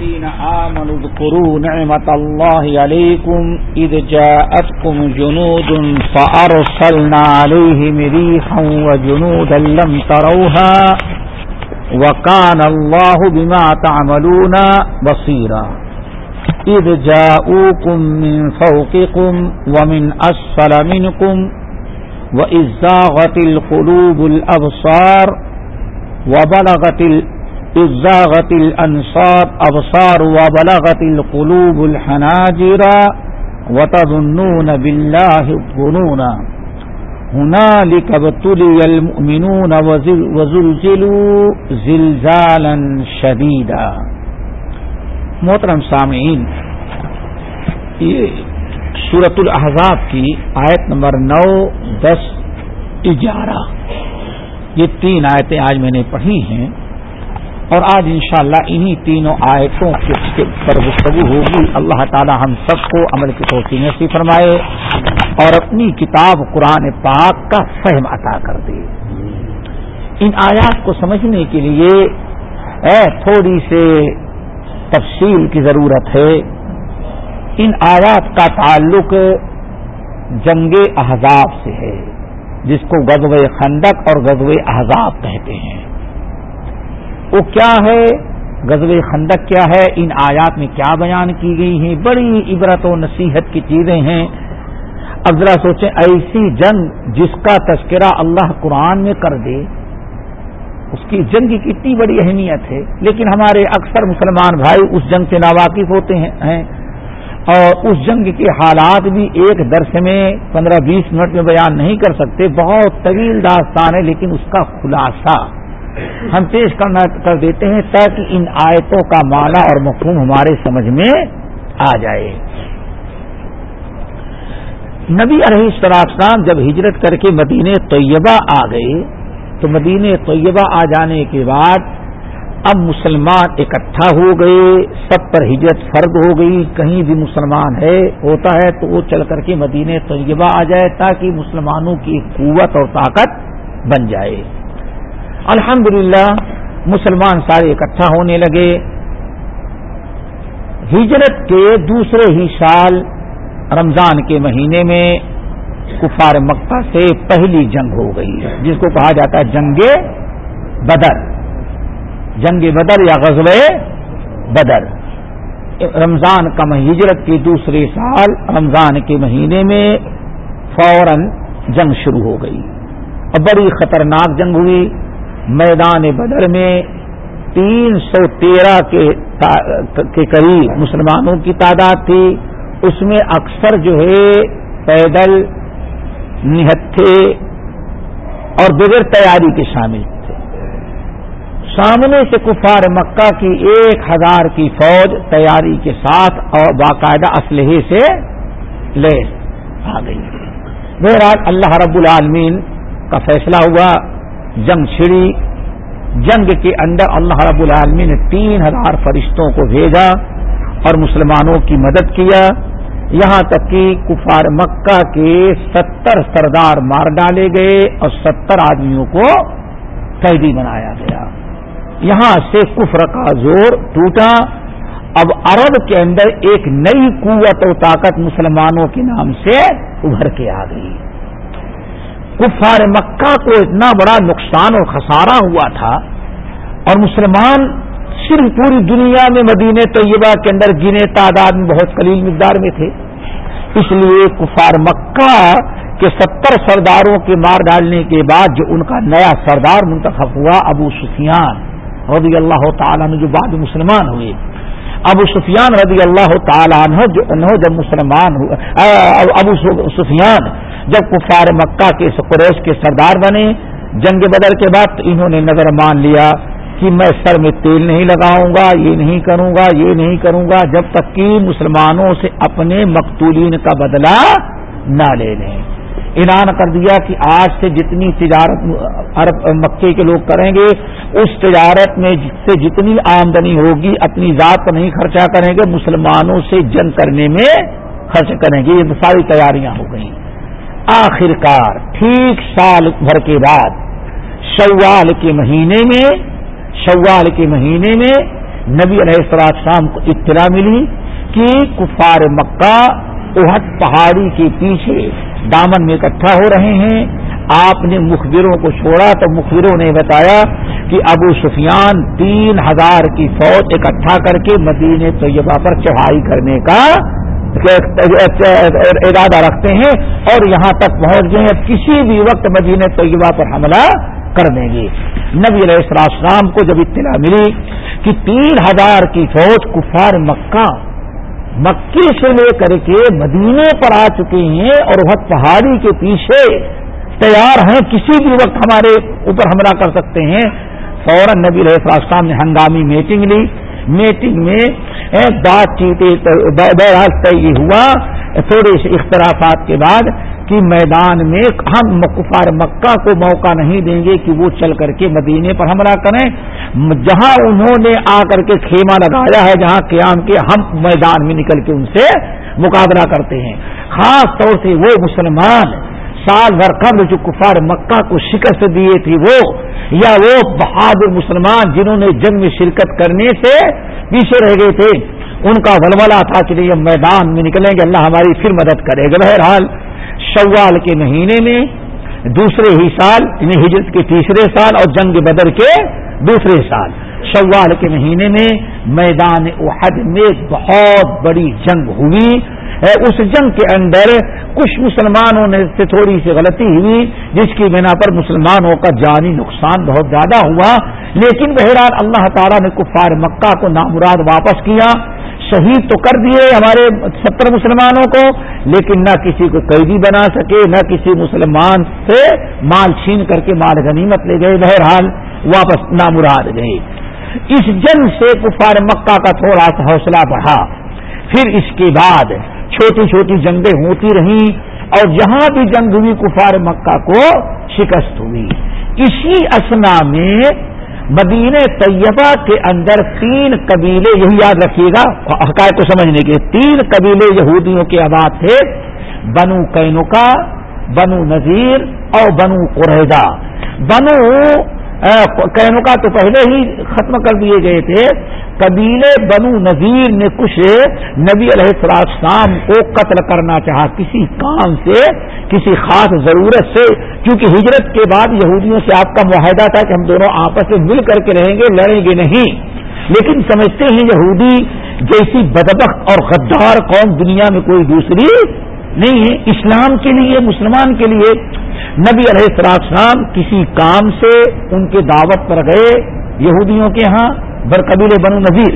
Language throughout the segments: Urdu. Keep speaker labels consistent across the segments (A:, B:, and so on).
A: الذين آمنوا اذكروا نعمة الله عليكم إذ جاءتكم جنود فأرسلنا عليهم ريحا وجنودا لم تروها وكان الله بما تعملون بصيرا إذ جاءوكم من فوقكم ومن أسفل منكم وإذ زاغت القلوب الأبصار وبلغت الأبصار ازاغت الانصاب ابصار وبلغت القلوب الحناجر وتظنون بالله الظنون. هنالك ابتلي المؤمنون وزلزلوا زلزالا شديدا. محترم سامعین، یہ سورت الحضاب کی آیت نمبر نو، دس اجارہ یہ تین آیتیں آج میں نے پڑھی ہیں۔ اور آج انشاءاللہ شاء انہی تینوں آیتوں کے پر گفتگو ہوگی۔ اللہ تعالی ہم سب کو عمل کی توسیع نصیب فرمائے اور اپنی کتاب قرآن پاک کا فہم عطا کر دے۔ ان آیات کو سمجھنے کے لیے اے تھوڑی سے تفصیل کی ضرورت ہے۔ ان آیات کا تعلق جنگ احزاب سے ہے، جس کو غزو خندق اور غزو احزاب کہتے ہیں۔ وہ کیا ہے؟ غزب خندق کیا ہے؟ ان آیات میں کیا بیان کی گئی ہیں؟ بڑی عبرت و نصیحت کی چیزیں ہیں۔ اب ذرا سوچیں، ایسی جنگ جس کا تذکرہ اللہ قرآن میں کر دے، اس کی جنگ کی کتنی بڑی اہمیت ہے۔ لیکن ہمارے اکثر مسلمان بھائی اس جنگ سے ناواقف ہوتے ہیں۔ اور اس جنگ کے حالات بھی ایک درس میں پندرہ بیس منٹ میں بیان نہیں کر سکتے۔ بہت طویل داستان ہے، لیکن اس کا خلاصہ ہم پیش کرنا کر دیتے ہیں تاکہ ان آیتوں کا معنی اور مفہوم ہمارے سمجھ میں آ جائے۔ نبی علیہ السلام جب ہجرت کر کے مدینہ طیبہ آ گئے، تو مدینہ طیبہ آ جانے کے بعد اب مسلمان اکٹھا ہو گئے، سب پر ہجرت فرد ہو گئی، کہیں بھی مسلمان ہے، ہوتا ہے تو وہ چل کر کے مدینہ طیبہ آ جائے تاکہ مسلمانوں کی قوت اور طاقت بن جائے۔ الحمد مسلمان سارے اکٹھا ہونے لگے۔ ہجرت کے دوسرے ہی سال رمضان کے مہینے میں کفار مکہ سے پہلی جنگ ہو گئی جس کو کہا جاتا ہے جنگ بدر۔ جنگ بدر یا غزل بدر۔ رمضان کا ہجرت کے دوسرے سال رمضان کے مہینے میں فوراً جنگ شروع ہو گئی۔ اور بڑی خطرناک جنگ ہوئی۔ میدان بدر میں تین سو تیرہ کے قریب مسلمانوں کی تعداد تھی۔ اس میں اکثر جو ہے پیدل نہتھے اور بغیر تیاری کے شامل تھے۔ سامنے سے کفار مکہ کی ایک ہزار کی فوج تیاری کے ساتھ اور باقاعدہ اسلحے سے لے آ گئی۔ بہرحال اللہ رب العالمین کا فیصلہ ہوا۔ جنگ چھڑی، جنگ کے اندر اللہ رب العالمین نے تین ہزار فرشتوں کو بھیجا اور مسلمانوں کی مدد کیا۔ یہاں تک کہ کفار مکہ کے ستر سردار مار ڈالے گئے اور ستر آدمیوں کو قیدی بنایا گیا۔ یہاں سے کفر کا زور ٹوٹا۔ اب عرب کے اندر ایک نئی قوت و طاقت مسلمانوں کے نام سے ابھر کے آ گئی۔ کفار مکہ کو اتنا بڑا نقصان اور خسارہ ہوا تھا اور مسلمان صرف پوری دنیا میں مدینہ طیبہ کے اندر گنے تعداد میں بہت قلیل مقدار میں تھے۔ اس لیے کفار مکہ کے ستر سرداروں کے مار ڈالنے کے بعد جو ان کا نیا سردار منتخب ہوا، ابو سفیان رضی اللہ تعالیٰ نے جو بعد مسلمان ہوئے۔ ابو سفیان رضی اللہ تعالیٰ عنہ، جو انہوں جب مسلمان ہوئے ابو سفیان جب کفار مکہ کے قریش کے سردار بنے، جنگ بدر کے بعد انہوں نے نظر مان لیا کہ میں سر میں تیل نہیں لگاؤں گا، یہ نہیں کروں گا، یہ نہیں کروں گا، جب تک کہ مسلمانوں سے اپنے مقتولین کا بدلہ نہ لے لیں۔ اعلان کر دیا کہ آج سے جتنی تجارت عرب، مکے کے لوگ کریں گے، اس تجارت میں سے جتنی آمدنی ہوگی، اپنی ذات پر نہیں خرچہ کریں گے، مسلمانوں سے جنگ کرنے میں خرچ کریں گے۔ یہ ساری تیاریاں ہو گئیں۔ آخر کار ٹھیک سال بھر کے بعد، شوال کے مہینے میں، شوال کے مہینے میں نبی علیہ السلام کو اطلاع ملی کہ کفار مکہ احد پہاڑی کے پیچھے دامن میں اکٹھا ہو رہے ہیں۔ آپ نے مخبروں کو چھوڑا تو مخبروں نے بتایا کہ ابو سفیان تین ہزار کی فوج اکٹھا کر کے مدینہ طیبہ پر چڑھائی کرنے کا ارادہ رکھتے ہیں اور یہاں تک پہنچ گئے ہیں، کسی بھی وقت مدینہ طیبہ پر حملہ کر دیں گے۔ نبی علیہ السلام کو جب اطلاع ملی کہ تین ہزار کی فوج کفار مکہ، مکی سے لے کر کے مدینے پر آ چکے ہیں اور وہ پہاڑی کے پیچھے تیار ہیں، کسی بھی وقت ہمارے اوپر حملہ کر سکتے ہیں۔ فوراً نبی علیہ السلام نے ہنگامی میٹنگ لی۔ میٹنگ میں بات چیت بہرحال طے ہوا، تھوڑے سے اختلافات کے بعد کہ میدان میں ہم مکفار مکہ کو موقع نہیں دیں گے کہ وہ چل کر کے مدینے پر حملہ کریں۔ جہاں انہوں نے آ کر کے خیمہ لگایا ہے، جہاں قیام کے ہم میدان میں نکل کے ان سے مقابلہ کرتے ہیں۔ خاص طور سے وہ مسلمان سال بھر قبل جو کفار مکہ کو شکست دیے تھے، وہ یا وہ بہادر مسلمان جنہوں نے جنگ میں شرکت کرنے سے پیچھے رہ گئے تھے، ان کا ولولا تھا کہ یہ میدان میں نکلیں گے، اللہ ہماری پھر مدد کرے گا۔ بہرحال، شوال کے مہینے میں دوسرے ہی سال یعنی ہجرت کے تیسرے سال اور جنگ بدر کے دوسرے سال، شوال کے مہینے میں میدان احد میں بہت بڑی جنگ ہوئی۔ اس جنگ کے اندر کچھ مسلمانوں نے سے تھوڑی سی غلطی ہوئی، جس کی بنا پر مسلمانوں کا جانی نقصان بہت زیادہ ہوا۔ لیکن بہرحال اللہ تعالیٰ نے کفار مکہ کو نامراد واپس کیا۔ شہید تو کر دیے ہمارے ستر مسلمانوں کو، لیکن نہ کسی کو قیدی بنا سکے، نہ کسی مسلمان سے مال چھین کر کے مال غنیمت لے گئے، بہرحال واپس نامراد گئے۔ اس جنگ سے کفار مکہ کا تھوڑا سا حوصلہ بڑھا۔ پھر اس کے بعد چھوٹی چھوٹی جنگیں ہوتی رہیں اور جہاں بھی جنگ ہوئی، کفار مکہ کو شکست ہوئی۔ اسی اسنا میں مدینہ طیبہ کے اندر تین قبیلے، یہی یاد رکھیے گا حقائق کو سمجھنے کے تین قبیلے یہودیوں کے آباد تھے۔ بنو کینوکا بنو نذیر اور بنو قریدا بنو کہنوں کا تو پہلے ہی ختم کر دیے گئے تھے۔ قبیلے بنو نذیر نے کچھ نبی علیہ السلام کو قتل کرنا چاہا۔ کسی کام سے، کسی خاص ضرورت سے۔ کیونکہ ہجرت کے بعد یہودیوں سے آپ کا معاہدہ تھا کہ ہم دونوں آپس میں مل کر کے رہیں گے، لڑیں گے نہیں۔ لیکن سمجھتے ہیں یہودی جیسی بدبخت اور غدار قوم دنیا میں کوئی دوسری نہیں ہے اسلام کے لیے، مسلمان کے لیے۔ نبی علیہ السلام کسی کام سے ان کے دعوت پر گئے، یہودیوں کے ہاں برقبیل بنو نذیر۔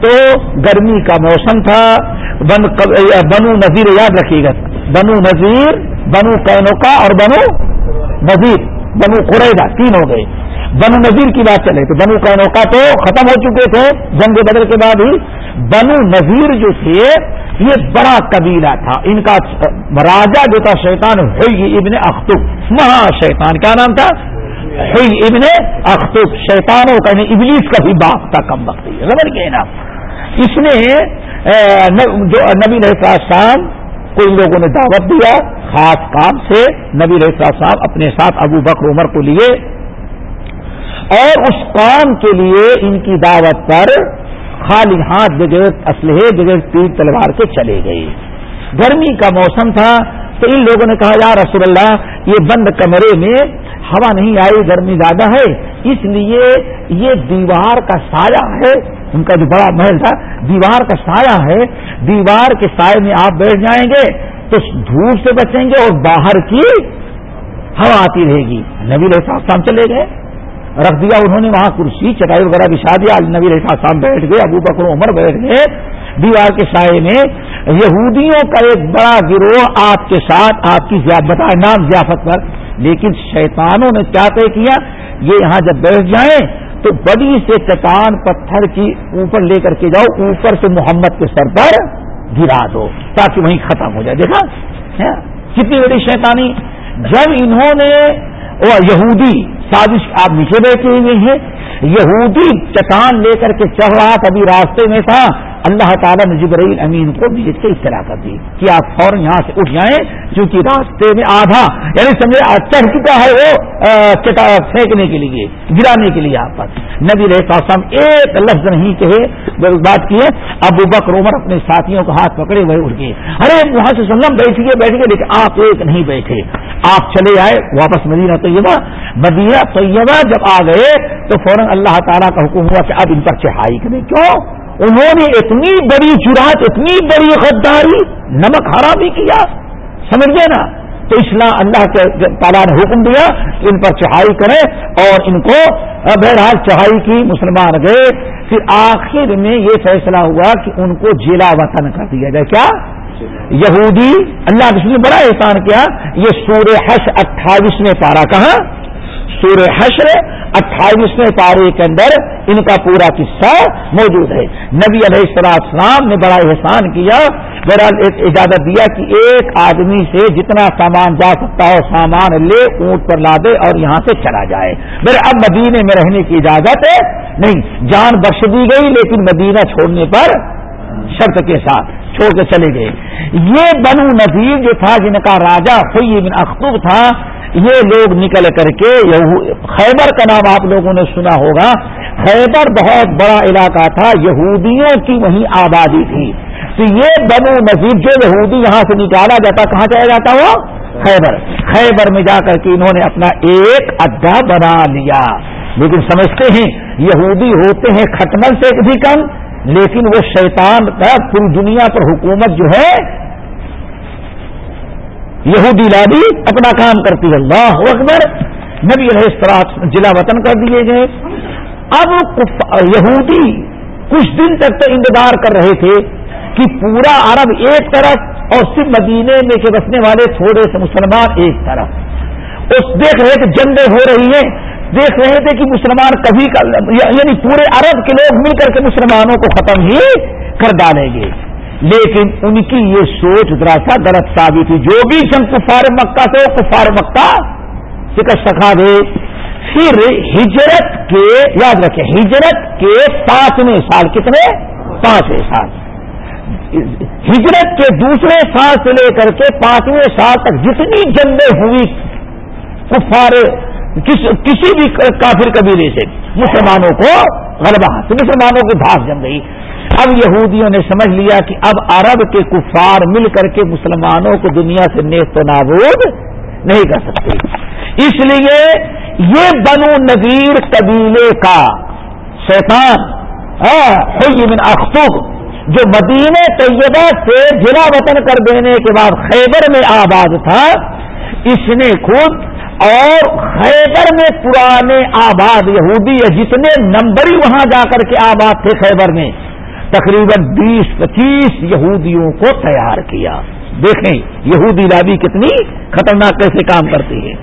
A: تو گرمی کا موسم تھا، بن بنو نذیر یاد رکھیے گا۔ بنو نذیر، بنو کینوکا اور بنو نذیر۔ بنو قریدا تین ہو گئے۔ بنو نذیر کی بات چلے تو بنو کینوکا تو ختم ہو چکے تھے جنگ بدل کے بعد ہی۔ بنو نذیر جو تھے یہ بڑا قبیلہ تھا۔ ان کا راجا جو تھا شیطان ہوئی ابن اختب مہا شیطان، کیا نام تھا؟ ہوئی ابن اختب شیطانوں کا یعنی ابلیس کا بھی باپ تھا کم وقت سمجھ گئے نا۔ اس نے جو نبی صاحب کو ان لوگوں نے دعوت دیا، خاص کام سے نبی صاحب اپنے ساتھ ابو بکر عمر کو لیے اور اس کام کے لیے ان کی دعوت پر خالی ہاتھ بغیر اسلحے، بغیر تیر تلوار کے چلے گئے۔ گرمی کا موسم تھا تو ان لوگوں نے کہا، یا رسول اللہ، یہ بند کمرے میں ہوا نہیں آئی، گرمی زیادہ ہے، اس لیے یہ دیوار کا سایہ ہے۔ ان کا جو بڑا محل تھا، دیوار کا سایہ ہے۔ دیوار کے سائے میں آپ بیٹھ جائیں گے تو دھوپ سے بچیں گے اور باہر کی ہوا آتی رہے گی۔ نبی صاحب چلے گئے۔ رکھ دیا، انہوں نے وہاں کرسی چٹائی وغیرہ بچھا دیا۔ نبی ریخا صاحب بیٹھ گئے، ابو بکر عمر بیٹھ گئے۔ دیوار کے سائے میں یہودیوں کا ایک بڑا گروہ آپ کے ساتھ آپ کی نام ضیافت پر۔ لیکن شیطانوں نے کیا طے کیا؟ یہ یہاں جب بیٹھ جائیں تو بڑی سے چٹان پتھر کی اوپر لے کر کے جاؤ، اوپر سے محمد کے سر پر گرا دو تاکہ وہیں ختم ہو جائے۔ دیکھا؟ کتنی بڑی شیطانی۔ جب انہوں نے یہودی سازش آپ نیچے بیٹھے ہوئے ہیں۔ یہودی چٹان لے کر کے چڑھ رہا ابھی راستے میں تھا۔ اللہ تعالیٰ نے جبرائیل امین کو بھیج کے اطلاع کر دی کہ آپ فوراً یہاں سے اٹھ جائیں کیونکہ راستے میں آدھا یعنی سمجھے چڑھ چکا ہے وہ پھینکنے کے لیے، گرانے کے لیے آپ پر۔ نبی رہتا ایک لفظ نہیں کہے بات کیے ابو بکر عمر اپنے ساتھیوں کا ہاتھ پکڑے ہوئے اٹھ گئے۔ ارے وہاں سے سلم بیٹھ گئے بیٹھ گئے، لیکن آپ ایک نہیں بیٹھے۔ آپ چلے آئے، واپس مدینہ طیبہ مدینہ طیبہ جب آ گئے تو فوراً اللہ تعالیٰ کا حکم ہوا کہ اب ان پر چڑھائی کریں۔ کیوں؟ انہوں نے اتنی بڑی جرات، اتنی بڑی غداری، نمک حرامی کیا؟ سمجھ گئے نا؟ تو اسلام اللہ کے تعالیٰ نے حکم دیا کہ ان پر چڑھائی کریں اور ان کو بہرحال چڑھائی کی مسلمان گئے پھر آخر میں یہ فیصلہ ہوا کہ ان کو جیلا وطن کر دیا جائے۔ کیا؟ یہودی۔ اللہ نے بڑا احسان کیا۔ یہ سورہ حش اٹھائیسویں پارا کہاں؟ سورہ حشر اٹھائیسویں پارے کے اندر ان کا پورا قصہ موجود ہے۔ نبی علیہ السلام نے بڑا احسان کیا بہرحال اجازت دیا کہ ایک آدمی سے جتنا سامان جا سکتا ہو، سامان لے، اونٹ پر لا دے اور یہاں سے چلا جائے۔ میرے اب مدینے میں رہنے کی اجازت ہے۔ نہیں، جان بخش دی گئی، لیکن مدینہ چھوڑنے پر شرط کے ساتھ چھوڑ کے چلے گئے۔ یہ بنو نذیر جو تھا، جن کا راجا خوئی بن اختوب تھا یہ لوگ نکل کر کے خیبر کا نام آپ لوگوں نے سنا ہوگا۔ خیبر بہت بڑا علاقہ تھا، یہودیوں کی وہیں آبادی تھی۔ تو یہ بنو نذیر جو یہودی یہاں سے نکالا جاتا، کہاں چلا جاتا وہ خیبر۔ خیبر میں جا کر کے انہوں نے اپنا ایک اڈا بنا لیا۔ لیکن سمجھتے ہیں، یہودی ہوتے ہیں کھٹمل سے بھی کم، لیکن وہ شیطان کا پوری دنیا پر حکومت جو ہے یہودی لادی اپنا کام کرتی ہے۔ اللہ اکبر۔ نبی علیہ جلا وطن کر دیے گئے۔ اب یہودی کچھ دن تک تو انتظار کر رہے تھے کہ پورا عرب ایک طرف اور صرف مدینے میں کے بسنے والے تھوڑے سے مسلمان ایک طرف۔ اس دیکھ رہے کہ جنگیں ہو رہی ہیں۔ دیکھ رہے تھے کہ مسلمان کبھی یعنی پورے عرب کے لوگ مل کر کے مسلمانوں کو ختم ہی کر ڈالیں گے۔ لیکن ان کی یہ سوچ ذرا سا غلط ثابت ہوئی۔ جو بھی جنگ کفار مکہ سے کفار مکہ شکست سکھا دے۔ پھر ہجرت کے، یاد رکھیں، ہجرت کے پانچویں سال کتنے؟ پانچویں سال۔ ہجرت کے دوسرے سال سے لے کر کے پانچویں سال تک جتنی جنگیں ہوئی، کفار کسی بھی کافر قبیلے سے، مسلمانوں کو غلبہ، مسلمانوں کی دھاس جم گئی۔ اب یہودیوں نے سمجھ لیا کہ اب عرب کے کفار مل کر کے مسلمانوں کو دنیا سے نیست و نابود نہیں کر سکتے۔ اس لیے یہ بنو نذیر قبیلے کا شیطان من اختوب جو مدینہ طیبہ سے ضلع وطن کر دینے کے بعد خیبر میں آباد تھا، اس نے خود اور خیبر میں پرانے آباد یہودی جتنے نمبری وہاں جا کر کے آباد تھے خیبر میں تقریباً بیس پچیس یہودیوں کو تیار کیا۔ دیکھیں یہودی لابی کتنی خطرناک کیسے کام کرتی ہے۔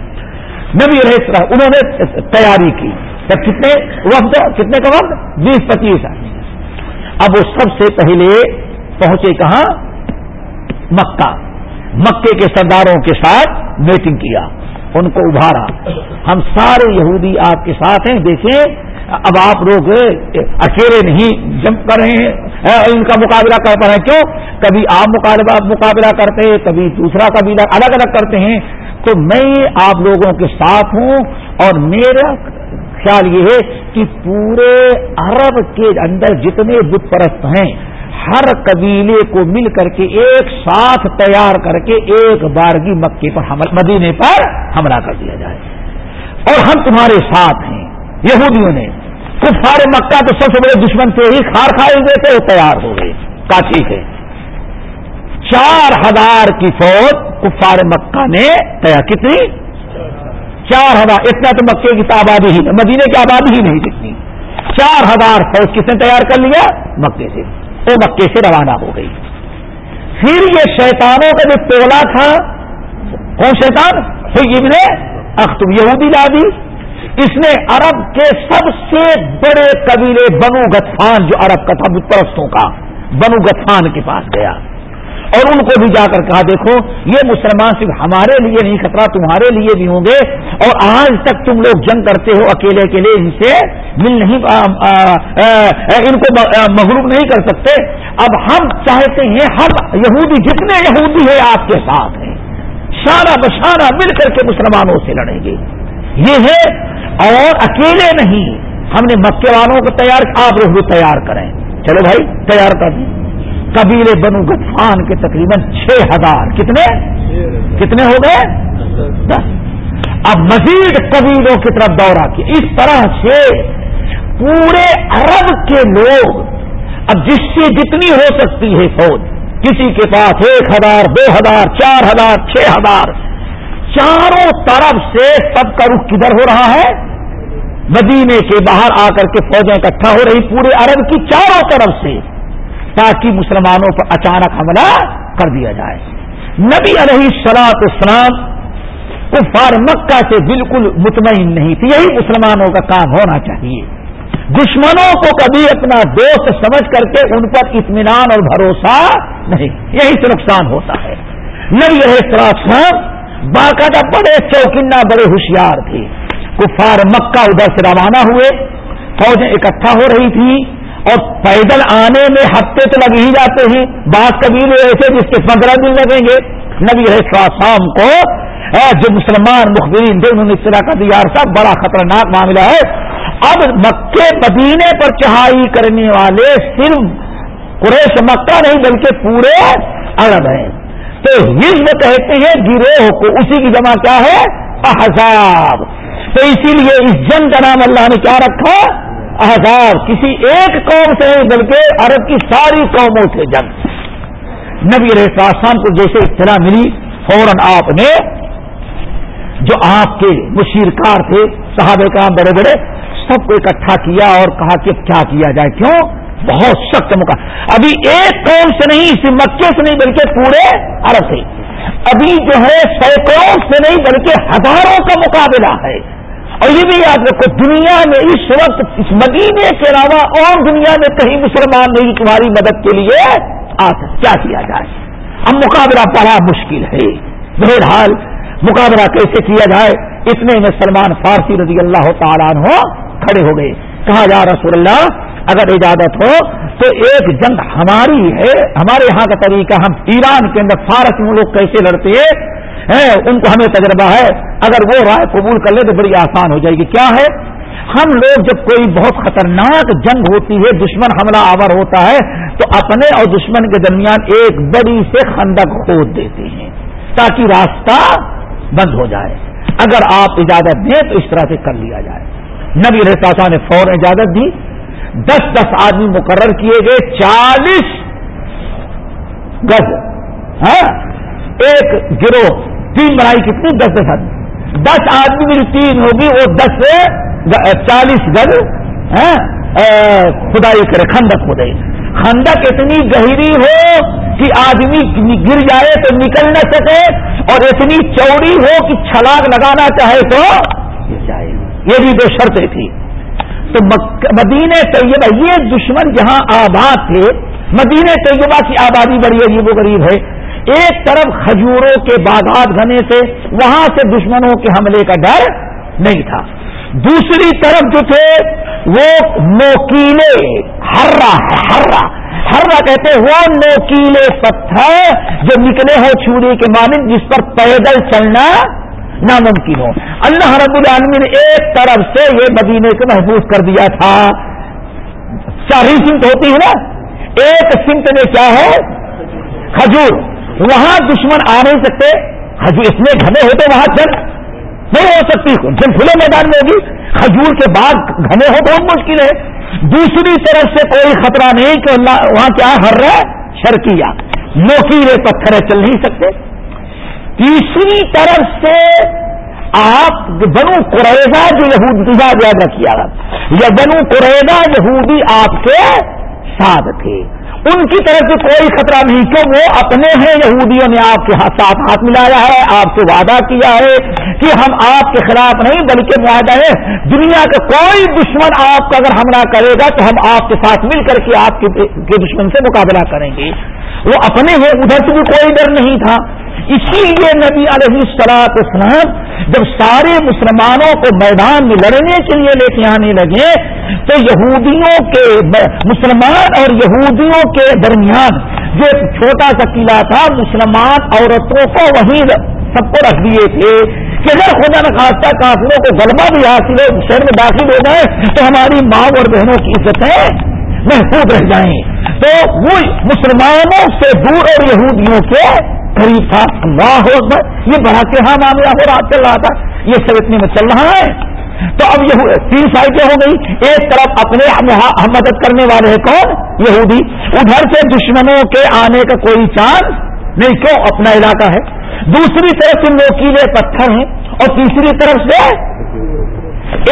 A: نبی رہے انہوں نے تیاری کی۔ کتنے وقت کتنے کا وقت بیس پچیس۔ اب وہ سب سے پہلے پہنچے کہاں؟ مکہ۔ مکے کے سرداروں کے ساتھ میٹنگ کیا۔ ان کو ابھارا۔ ہم سارے یہودی آپ کے ساتھ ہیں، دیکھیں۔ اب آپ لوگ اکیلے نہیں جم کر رہے ہیں ان کا مقابلہ کر پا رہے ہیں۔ کیوں؟ کبھی آپ مقابلہ مقابلہ کرتے کبھی دوسرا قبیلہ الگ الگ کرتے ہیں۔ تو میں آپ لوگوں کے ساتھ ہوں اور میرا خیال یہ ہے کہ پورے عرب کے اندر جتنے بت پرست ہیں، ہر قبیلے کو مل کر کے ایک ساتھ تیار کر کے ایک بارگی مکے پر حمل، مدینے پر حملہ کر دیا جائے۔ اور ہم تمہارے ساتھ ہیں۔ یہودیوں نے کفار مکہ تو سب سے بڑے دشمن تھے ہی کھار کھائے ہوئے تھے، وہ تیار ہو گئے کا ہے چار ہزار کی فوج کفار مکہ نے تیار، کتنی؟ چار ہزار۔ اتنا تو مکے کی آبادی ہی مدینے کی آبادی ہی نہیں جتنی۔ چار ہزار فوج کس نے تیار کر لیا؟ مکے سے۔ وہ مکے سے روانہ ہو گئی۔ پھر یہ شیطانوں کا جو ٹولہ تھا، کون شیطان؟ یہ نے اختب یہودی لا دی اس نے عرب کے سب سے بڑے قبیلے بنو گطفان جو عرب کا تھا پرستوں کا، بنو گطفان کے پاس گیا۔ اور ان کو بھی جا کر کہا، دیکھو، یہ مسلمان صرف ہمارے لیے نہیں، خطرہ تمہارے لیے بھی ہوں گے۔ اور آج تک تم لوگ جنگ کرتے ہو، اکیلے اکیلے ان سے مل نہیں ان کو مغروب نہیں کر سکتے۔ اب ہم چاہتے ہیں، ہم یہودی جتنے یہودی ہیں آپ کے ساتھ ہیں شانہ بشانہ مل کر کے مسلمانوں سے لڑیں گے۔ یہ ہے اور اکیلے نہیں، ہم نے مکے والوں کو تیار، آپ روح تیار کریں۔ چلو بھائی، تیار کر دیں۔ قبیلے بنو گفان کے تقریباً چھ ہزار۔ کتنے؟ کتنے ہو گئے؟ دس۔ اب مزید قبیلوں کی طرف دورہ کیا اس طرح سے پورے عرب کے لوگ، اب جس سے جتنی ہو سکتی ہے فوج، کسی کے پاس ایک ہزار، دو ہزار، چار ہزار، چھ ہزار چاروں طرف سے سب کا رخ کدھر ہو رہا ہے؟ مدینے کے باہر آ کر کے فوجیں اکٹھا ہو رہی پورے عرب کی چاروں طرف سے، تاکہ مسلمانوں پر اچانک حملہ کر دیا جائے۔ نبی علیہ سلاط اسلام کفار مکہ سے بالکل مطمئن نہیں تھی یہی مسلمانوں کا کام ہونا چاہیے۔ دشمنوں کو کبھی اپنا دوست سمجھ کر کے ان پر اطمینان اور بھروسہ نہیں۔ یہی سے نقصان ہوتا ہے۔ نبی علیہ السلام باقاعدہ بڑے چوکنا بڑے ہوشیار تھے۔ کفار مکہ ادھر سے روانہ ہوئے، فوجیں اکٹھا ہو رہی تھی اور پیدل آنے میں ہفتے تو لگ ہی جاتے ہیں۔ بعض قبیلے ایسے جس کے پندرہ دن لگیں گے۔ نبی شام کو جو مسلمان مخبرین تھے، انہوں نے اطلاع کا دیا صاحب بڑا خطرناک معاملہ ہے۔ اب مکے مدینے پر چڑھائی کرنے والے صرف قریش مکہ نہیں، بلکہ پورے عرب ہیں۔ تو حزب کہتے ہیں گروہ کو اسی کی جمع کیا ہے؟ احزاب۔ تو اسی لیے اس جنگ کا نام اللہ نے کیا رکھا؟ احزاب۔ کسی ایک قوم سے نہیں، بلکہ عرب کی ساری قوموں سے جنگ۔ نبی رحسان کو جیسے اطلاع ملی، فوراً آپ نے، جو آپ کے مشیرکار تھے، صحابہ کام بڑے بڑے، سب کو اکٹھا کیا اور کہا کہ کیا کیا جائے؟ کیوں؟ بہت سخت موقع ابھی ایک قوم سے نہیں، صرف مکے سے نہیں بلکہ پورے عرب سے۔ ابھی جو ہے سینکڑوں سے نہیں بلکہ ہزاروں کا مقابلہ ہے۔ اور یہ بھی یاد رکھو، دنیا میں اس وقت، اس مدینے کے علاوہ اور دنیا میں کہیں مسلمان نہیں، تمہاری مدد کے لیے آ کیا کیا جائے؟ اب مقابلہ بڑا مشکل ہے۔ بہرحال مقابلہ کیسے کیا جائے؟ اتنے میں سلمان فارسی رضی اللہ تعالیٰ عنہ کھڑے ہو گئے۔ کہا جا رسول اللہ، اگر اجازت ہو تو ایک جنگ ہماری ہے، ہمارے یہاں کا طریقہ ہم ایران کے اندر فارس میں لوگ کیسے لڑتے ہیں، ان کو ہمیں تجربہ ہے۔ اگر وہ رائے قبول کر لے تو بڑی آسان ہو جائے گی۔ کیا ہے؟ ہم لوگ جب کوئی بہت خطرناک جنگ ہوتی ہے، دشمن حملہ آور ہوتا ہے، تو اپنے اور دشمن کے درمیان ایک بڑی سے خندق کھود دیتے ہیں تاکہ راستہ بند ہو جائے۔ اگر آپ اجازت دیں تو اس طرح سے کر لیا جائے۔ نبی رحتا نے فوراً اجازت دی، دس دس آدمی مقرر کیے گئے، چالیس گز ہاں؟ ایک گروہ، تین بنائی کتنی دس دس آدمی۔ دس آدمی میری تین ہوگی، وہ دس سے چالیس گز ہاں؟ خدائی کرے، خندق ہو گئی اتنی گہری ہو کہ آدمی گر جائے تو نکل نہ سکے، اور اتنی چوڑی ہو کہ چھلاگ لگانا چاہے تو گر جائے۔ یہ بھی دو شرطیں تھی تو مدینے طیبہ، یہ دشمن جہاں آباد تھے۔ مدینے طیبہ کی آبادی بڑی عجیب و غریب ہے۔ ایک طرف کھجوروں کے باغات گھنے سے وہاں سے دشمنوں کے حملے کا ڈر نہیں تھا۔ دوسری طرف جو تھے، وہ نوکیلے ہررا ہررا ہررا کہتے وہ نوکیلے پتھر جو نکلے ہو چوڑی کے مانند، جس پر پیدل چلنا ناممکن ہو اللہ رب العالمین نے ایک طرف سے یہ مدینے کو محفوظ کر دیا تھا۔ چار سمت ہوتی ہے نا۔ ایک سمت میں کیا ہے؟ کھجور۔ وہاں دشمن آ نہیں سکتے۔ حجور اتنے گھنے ہوتے وہاں چل نہیں ہو سکتی۔ جب کھلے میدان میں ہوگی۔ کھجور کے بعد گھنے ہو بہت مشکل ہے۔ دوسری طرف سے کوئی خطرہ نہیں کہ اللہ وہاں کیا ہر رہا شرکیا نوکیلے پتھر چل نہیں سکتے۔ تیسری طرف سے آپ بنو قریضہ جو یہود یاد رکھیے یا بنو قریضہ یہودی آپ کے ساتھ تھے۔ ان کی طرف سے کوئی خطرہ نہیں کیوں وہ اپنے ہیں یہودیوں نے آپ کے ساتھ ہاتھ ملایا ہے، آپ سے وعدہ کیا ہے کہ ہم آپ کے خلاف نہیں، بلکہ معاہدہ ہے۔ دنیا کا کوئی دشمن آپ کا اگر حملہ کرے گا تو ہم آپ کے ساتھ مل کر کے آپ کے دشمن سے مقابلہ کریں گے۔ وہ اپنے ہیں، ادھر سے بھی کوئی ڈر نہیں تھا۔ اسی لیے نبی علیہ السلاط اسلام جب سارے مسلمانوں کو میدان میں لڑنے کے لیے لے کے آنے لگے، تو یہودیوں کے مسلمان اور یہودیوں کے درمیان جو ایک چھوٹا سا قلعہ تھا، مسلمان عورتوں کو وہیں سب کو رکھ دیے تھے کہ اگر خدا نخواستہ کافروں کو غلبہ بھی حاصل ہو، شہر میں داخل ہو جائے، تو ہماری ماں اور بہنوں کی عزتیں محفوظ رہ جائیں۔ تو وہ مسلمانوں سے دور اور یہودیوں کے قریب تھا اللہ اکبر. یہ بڑا کے معاملہ ہو رہا چل رہا تھا. یہ سب اتنے میں چل رہا ہے. تو اب یہ تین سائٹیں ہو گئی. ایک طرف اپنے ہم مدد کرنے والے ہیں کون؟ یہودی. ادھر سے دشمنوں کے آنے کا کوئی چانس نہیں. کیوں؟ اپنا علاقہ ہے. دوسری طرف سے نوکیلے پتھر ہیں. اور تیسری طرف سے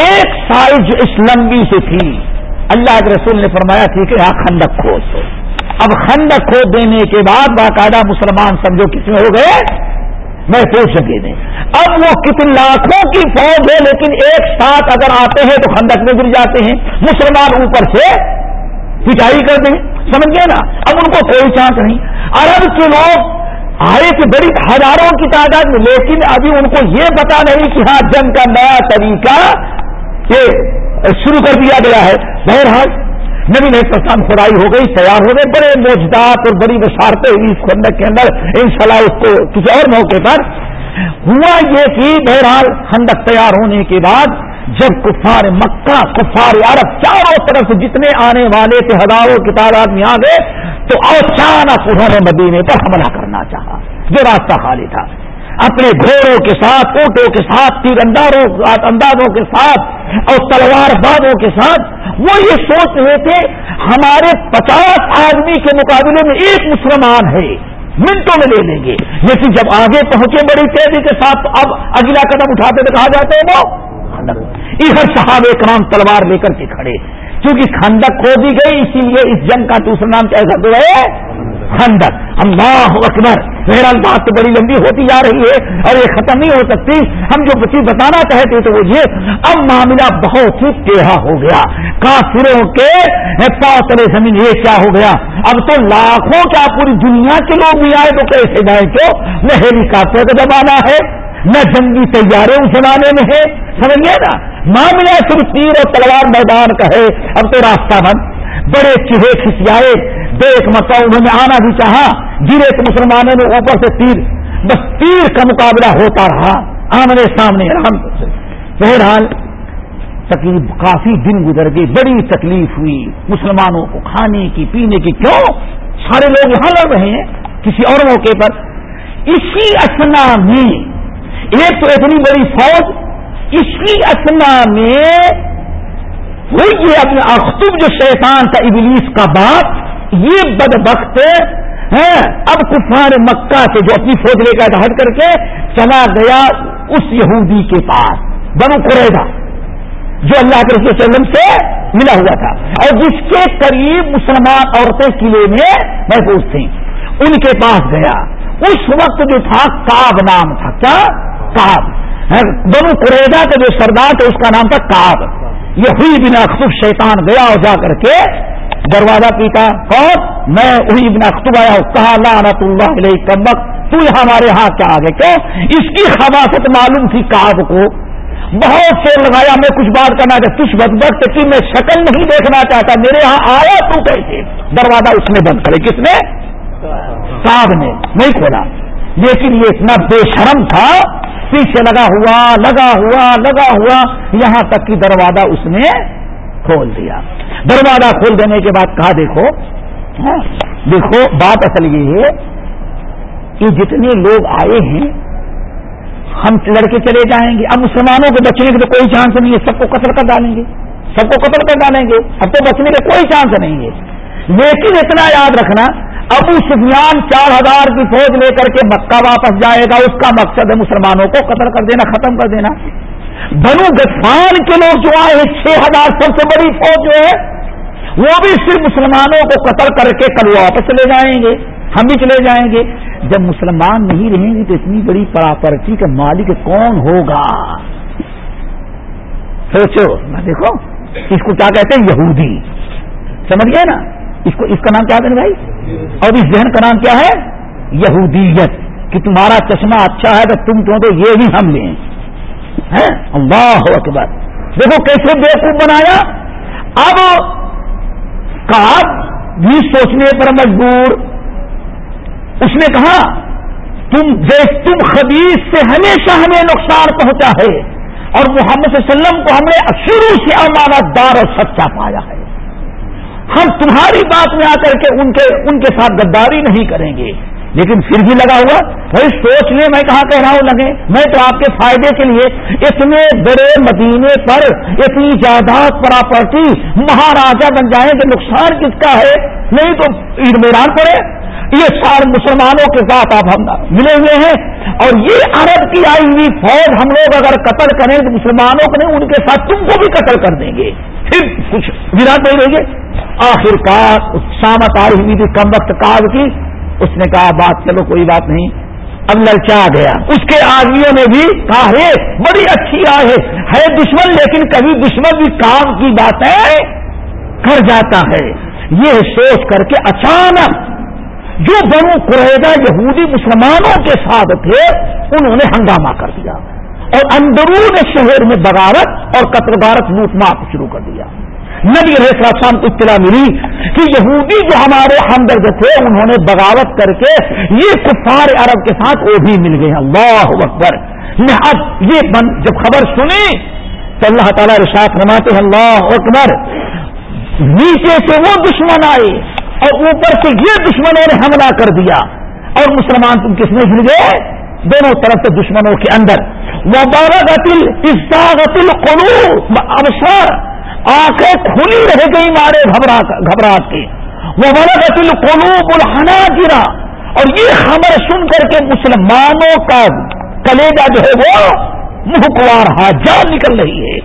A: ایک سائڈ جو اس لمبی سے تھی. اللہ کے رسول نے فرمایا تھی کہ یہاں کھنڈک کھوس اب خندق کھود دینے کے بعد باقاعدہ مسلمان سمجھو کتنے ہو گئے؟ محفوظ سکے دیں اب وہ کتنے لاکھوں کی فوج ہے، لیکن ایک ساتھ اگر آتے ہیں تو خندق میں گر جاتے ہیں۔ مسلمان اوپر سے پٹائی کر دیں۔ سمجھ گئے نا، اب ان کو کوئی چانس نہیں۔ عرب کے لوگ آئے کہ بڑی ہزاروں کی تعداد میں، لیکن ابھی ان کو یہ پتا نہیں کہ ہاں جنگ کا نیا طریقہ یہ شروع کر دیا گیا ہے۔ بہرحال نبی نے پسند خدائی ہو گئی، تیار ہو گئے، بڑے موجدات اور بڑی بشارتیں ہوئی اس خندق کے اندر۔ انشاءاللہ اس کو کسی اور موقع پر۔ ہوا یہ کہ بہرحال خندق تیار ہونے کے بعد جب کفار مکہ، کفار عرب چاروں طرف سے جتنے آنے والے تھے، ہزاروں کی تعداد میں آ گئے، تو اچانک انہوں نے مدینے پر حملہ کرنا چاہا۔ جو راستہ خالی تھا۔ اپنے گھوڑوں کے ساتھ، اونٹوں کے ساتھ تیر اندازوں اندازوں کے ساتھ اور تلوار بازوں کے ساتھ وہ یہ سوچ رہے تھے، ہمارے پچاس آدمی کے مقابلے میں ایک مسلمان ہے، منٹوں میں لے لیں گے۔ لیکن جب آگے پہنچے بڑی تیزی کے ساتھ، اب اگلا قدم اٹھاتے تو کہا جاتے ہیں، وہ ادھر صاحب ایک نام تلوار لے کر کے کھڑے، کیونکہ خندق کھو دی گئی، اسی لیے اس جنگ کا دوسرا نام کیا کرتے ہے۔ خندق اللہ اکبر۔ بہرحال بات تو بڑی لمبی ہوتی جا رہی ہے اور یہ ختم نہیں ہو سکتی۔ ہم جو چیز بتانا چاہتے تو وہ یہ۔ اب معاملہ بہت ہی ٹیڑھا ہو گیا۔ کافروں کے پاؤ زمین یہ کیا ہو گیا۔ اب تو لاکھوں کیا پوری دنیا کے لوگ بھی آئے تو کیسے جائیں کیوں نہ ہیلی کاپٹر کا زمانہ ہے، نہ جنگی تیارے اس زمانے میں ہے سمجھیے نا، معاملہ صرف تیر اور تلوار میدان کا ہے۔ اب تو راستہ بند۔ بڑے چہے کھسیائے ایک مرتبہ انہوں نے آنا بھی چاہا، گرے تو مسلمانوں نے اوپر سے تیر، بس تیر کا مقابلہ ہوتا رہا، آمنے سامنے بہرحال تکلیف کافی دن گزر گئی، بڑی تکلیف ہوئی، مسلمانوں کو کھانے کی، پینے کی، کیوں؟ سارے لوگ یہاں لڑ رہے ہیں، کسی اور موقع پر۔ اسی اسنا میں، ایک تو اتنی بڑی فوج، اسی اسنا میں وہی اپنے اختب جو شیطان تھا ابلیس کا باپ، یہ بد بخت اب کفار مکہ سے جو اپنی فوج لے کر ہٹ کر کے چلا گیا اس یہودی کے پاس، بنو قریدا جو اللہ کے رسول وسلم سے ملا ہوا تھا۔ اور جس کے قریب مسلمان عورتیں قلعے میں محفوظ تھیں۔ ان کے پاس گیا۔ اس وقت جو تھا کاب نام تھا۔ کیا؟ کاب بنو قریدا کا جو سردار تھا اس کا نام تھا کاب یہ ہوئی بنا خود شیطان گیا اور جا کر کے دروازہ پیتا کون؟ میں وہی بنا خطب آیا ہوں، کہا لعنت اللہ علیہ کمبک تو یہاں ہمارے ہاں کیا آگے؟ کیوں؟ اس کی خباست معلوم تھی کاب کو۔ بہت سے لگایا، میں کچھ بات کرنا چاہتا کچھ بد کی؟ میں شکل نہیں دیکھنا چاہتا، میرے یہاں آیا تو کیسے؟ دروازہ اس نے بند کرے۔ کس نے؟ صاحب نے۔ نہیں کھولا۔ لیکن یہ اتنا بے شرم تھا، پیچھے لگا ہوا لگا ہوا لگا ہوا، یہاں تک کہ دروازہ اس نے کھول دیا۔ دروازہ کھول دینے کے بعد کہا، دیکھو ہاں، دیکھو، بات اصل یہ ہے کہ جتنے لوگ آئے ہیں، ہم لڑکے چلے جائیں گے۔ اب مسلمانوں کو بچنے کے تو کوئی چانس نہیں ہے، سب کو قتل کر ڈالیں گے۔ سب کو قتل کر ڈالیں گے۔ اب تو بچنے کا کوئی چانس نہیں ہے۔ لیکن اتنا یاد رکھنا ابو سفیان چار ہزار کی فوج لے کر کے مکہ واپس جائے گا، اس کا مقصد ہے مسلمانوں کو قتل کر دینا، ختم کر دینا۔ بنو گفان کے لوگ جو آئے ہیں، چھ ہزار سب سے بڑی فوج جو ہے، وہ بھی صرف مسلمانوں کو قتل کر کے کل واپس چلے جائیں گے، ہم بھی چلے جائیں گے۔ جب مسلمان نہیں رہیں گے تو اتنی بڑی پراپرٹی کا مالک کون ہوگا؟ سوچو میں دیکھو، اس کو کیا کہتے ہیں؟ یہودی۔ سمجھ گئے نا؟ اس کو اس کا نام کیا ہے بھائی؟ اور اس ذہن کا نام کیا ہے؟ یہودیت، کہ تمہارا چشمہ اچھا ہے تو تم کیوں تو یہ بھی ہم لیں اللہ اکبر۔ دیکھو کیسے بیوقوف بنایا۔ اب کہا بھی سوچنے پر مجبور۔ اس نے کہا، تم تم خبیص سے ہمیشہ ہمیں نقصان پہنچا ہے۔ اور محمد صلی اللہ علیہ وسلم کو ہم نے شروع سے امانت دار اور سچا پایا ہے۔ ہم تمہاری بات میں آ کر کے ان کے ان کے ساتھ غداری نہیں کریں گے۔ لیکن پھر بھی لگا ہوا، بھائی سوچ لیں میں کہاں کہہ رہا ہوں لگے؟ میں تو آپ کے فائدے کے لیے اتنے بڑے مدینے پر، اتنی جائیداد پراپرٹی مہاراجا بن جائیں کہ نقصان کس کا ہے؟ نہیں تو عید میران پڑے یہ سارے مسلمانوں کے ساتھ آپ ہم ملے ہوئے ہیں اور یہ عرب کی آئی ہوئی فوج ہم لوگ اگر قتل کریں تو مسلمانوں کو نہیں، ان کے ساتھ تم کو بھی قتل کر دیں گے۔ پھر کچھ وراٹ نہیں رہیں گے۔ آخر کار سامت آ رہی ہوئی کم وقت کال کی۔ اس نے کہا، بات چلو، کوئی بات نہیں۔ اب للچا گیا۔ اس کے آدمیوں نے بھی کہا، ہے، بڑی اچھی آئے ہے۔ دشمن، لیکن کبھی دشمن بھی کام کی باتیں کر جاتا ہے۔ یہ سوچ کر کے اچانک جو بنو قریدا یہودی مسلمانوں کے ساتھ تھے، انہوں نے ہنگامہ کر دیا۔ اور اندرون شہر میں بغاوت اور قتل غارت لوٹ ماپ شروع کر دیا۔ نبی علیہ السلام کو اطلاع ملی کہ یہودی جو ہمارے ہمدرد تھے، انہوں نے بغاوت کر کے یہ کفار عرب کے ساتھ وہ بھی مل گئے۔ اللہ اکبر۔ اب یہ جب خبر سنی تو اللہ تعالیٰ رشاط رماتے ہیں، اللہ اکبر۔ نیچے سے وہ دشمن آئے۔ اور اوپر سے یہ دشمنوں نے حملہ کر دیا اور مسلمان تم کس میں گر گئے؟ دونوں طرف سے دشمنوں کے اندر. وہ بارہ گتل اسل قلو آنکھیں کھلی رہ گئی مارے گھبراہٹ کی وہ برقل قلوب الحنا گرا اور یہ خبر سن کر کے مسلمانوں کا کلیجا جو ہے وہ منہ کوار ہاتھ جان نکل رہی ہے.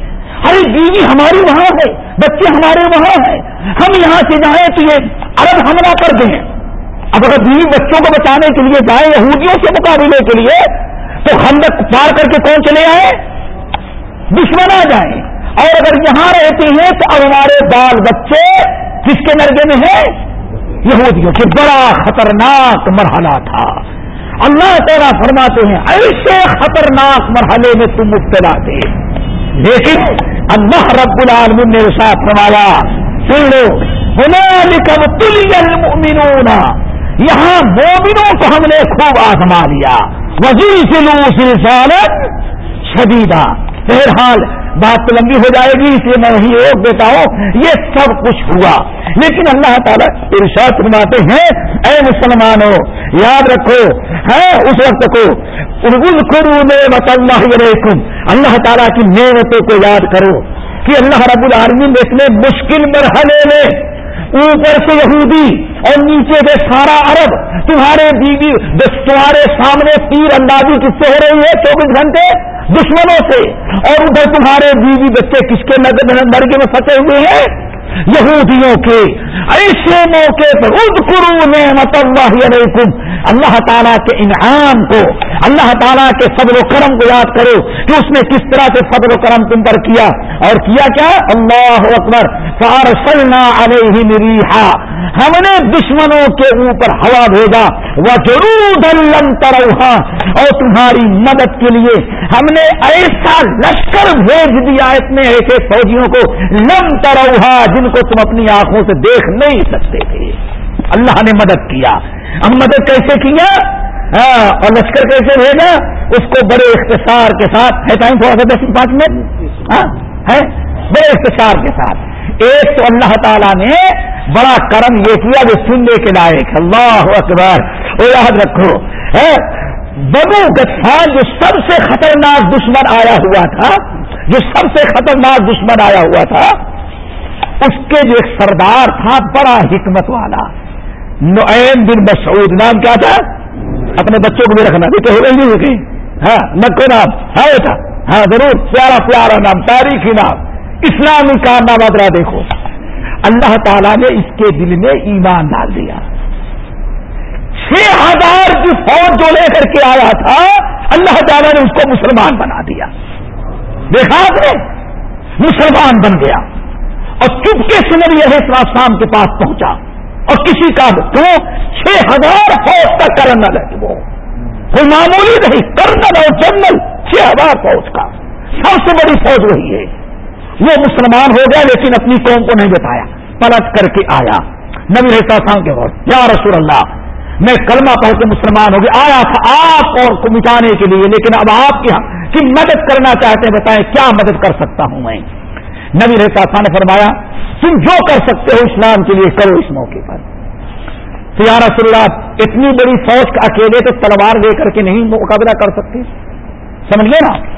A: ارے بیوی ہماری وہاں ہے، بچے ہمارے وہاں ہیں۔ ہم یہاں سے جائیں تو یہ عرب حملہ کر دیں۔ اب اگر بیوی بچوں کو بچانے کے لیے جائیں یہودیوں سے مقابلے کے لیے، تو ہم پار کر کے کون چلے آئے؟ دشمن آ جائیں۔ اور اگر یہاں رہتے ہیں تو اب ہمارے بال بچے کس کے نرگے میں ہیں؟ یہودیوں کے۔ بڑا خطرناک مرحلہ تھا۔ اللہ تعالیٰ فرماتے ہیں ایسے خطرناک مرحلے میں تم مبتلا تھے۔ لیکن اللہ رب العالمین نے ساتھ فرمایا، سن لو ہونا المؤمنون۔ یہاں مومنوں کو ہم نے خوب آزما لیا۔ وزیر سلو سلسالت شدیدہ بہرحال، بات تو لمبی ہو جائے گی، اس لیے میں وہی ایک دیتا ہوں، یہ سب کچھ ہوا۔ لیکن اللہ تعالیٰ ارشاد فرماتے ہیں اے مسلمانوں، یاد رکھو، ہے اس وقت کو۔ نعمت اللہ علیکم۔ اللہ تعالیٰ کی نعمتوں کو یاد کرو کہ اللہ رب العالمین نے اتنے مشکل مرحلے میں اوپر سے یہودی اور نیچے سے سارا عرب، تمہارے بیوی، تمہارے سامنے تیر اندازی کس سے ہو رہی ہے، چوبیس گھنٹے دشمنوں سے۔ اور ادھر تمہارے بیوی بچے کس کے مرگے میں پھنسے ہوئے ہیں؟ یہودیوں کے، ایسے موقع پر خود کرو نعمت اللہ علیکم۔ اللہ تعالیٰ کے انعام کو، اللہ تعالیٰ کے فضل و کرم کو یاد کرو کہ اس نے کس طرح سے فضل و کرم تم پر کیا۔ اور کیا کیا؟ اللہ اکبر۔ فارسلنا علیہ ریحا۔ ہم نے دشمنوں کے اوپر ہوا بھیجا۔ وہ ضرور تروہا۔ اور تمہاری مدد کے لیے ہم نے ایسا لشکر بھیج دیا، اتنے ایسے فوجیوں کو۔ لم تروہا۔ جن کو تم اپنی آنکھوں سے دیکھ نہیں سکتے تھے۔ اللہ نے مدد کیا۔ اب مدد کیسے کیا؟ اور لشکر کیسے بھیجا؟ اس کو بڑے اختصار کے ساتھ، ہے ٹائم تھوڑا سا دس پانچ منٹ ہے؟ بڑے اختصار کے ساتھ۔ ایک تو اللہ تعالیٰ نے بڑا کرم یہ کیا جو سننے کے لائق اللہ اکبر۔ وہ یاد رکھو بنو گسان جو سب سے خطرناک دشمن آیا ہوا تھا، جو سب سے خطرناک دشمن آیا ہوا تھا اس کے جو ایک سردار تھا، بڑا حکمت والا۔ نعیم بن مسعود، نام کیا تھا؟ اپنے بچوں کو بھی رکھنا۔ بھی تو ہو گئی نہیں ہاں نکو نام۔ ہاں تھا ہاں ضرور۔ پیارا پیارا نام، تاریخی نام۔ اسلامی کارنامہ ذرا دیکھو۔ اللہ تعالیٰ نے اس کے دل میں ایمان ڈال دیا۔ چھ ہزار کی فوج جو لے کر کے آیا تھا، اللہ تعالیٰ نے اس کو مسلمان بنا دیا۔ دیکھا آپ نے؟ مسلمان بن گیا۔ اور چپکے سے نبی علیہ السلام کے پاس پہنچا اور کسی کا کیوں چھ ہزار فوج کا کرنل ہے وہ۔ کوئی معمولی نہیں، کرنل اور جنرل، چھ ہزار فوج کا۔ سب سے بڑی فوج وہی ہے۔ وہ مسلمان ہو گیا لیکن اپنی قوم کو نہیں بتایا۔ پلٹ کر کے آیا۔ نبی رہتا تھا کے وقت یا رسول اللہ، میں کلمہ پڑھ کے مسلمان ہو گیا۔ آیا تھا آپ اور کو مٹانے کے لیے، لیکن اب آپ ہاں، کی مدد کرنا چاہتے ہیں، بتائیں کیا مدد کر سکتا ہوں میں؟ نبی رہتا نے فرمایا، تم جو کر سکتے ہو اسلام کے لیے کرو اس موقع پر۔ تو یا رسول اللہ اتنی بڑی فوج کا اکیلے تو تلوار لے کر کے نہیں مقابلہ کر سکتے۔ سمجھ گئے نا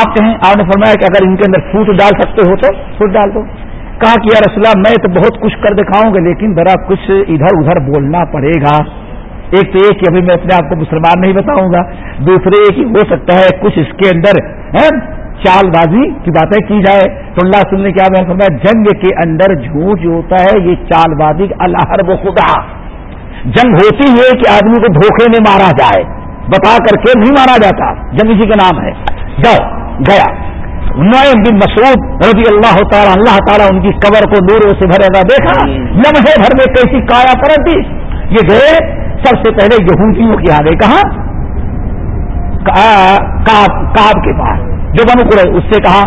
A: آپ؟ کہیں، آپ نے فرمایا کہ اگر ان کے اندر فوٹ ڈال سکتے ہو تو فوٹ ڈال دو۔ کہا کہ یا رسول اللہ، میں تو بہت کچھ کر دکھاؤں گا، لیکن ذرا کچھ ادھر ادھر بولنا پڑے گا۔ ایک تو ایک کہ ابھی میں اپنے آپ کو مسلمان نہیں بتاؤں گا، دوسرے ایک ہو سکتا ہے کچھ اس کے اندر چال بازی کی باتیں کی جائے تو اللہ سننے کیا میں فرمایا جنگ کے اندر جھوٹ جو ہوتا ہے یہ چال بازی وہ خدا۔ جنگ ہوتی ہے کہ آدمی کو دھوکے میں مارا جائے بتا کر کے نہیں مارا جاتا۔ جنگ اسی کا نام ہے۔ جاؤ گیا۔ نوئم بن مسعود رضی اللہ تعالیٰ اللہ تعالیٰ ان کی قبر کو نوروں سے بھرے گا دیکھا۔ لمحے بھر میں کیسی کایا پرت تھی یہ گئے۔ سب سے پہلے یہودیوں کی آگے کہا کاب کے پاس۔ جو بنو کرے اس سے کہا،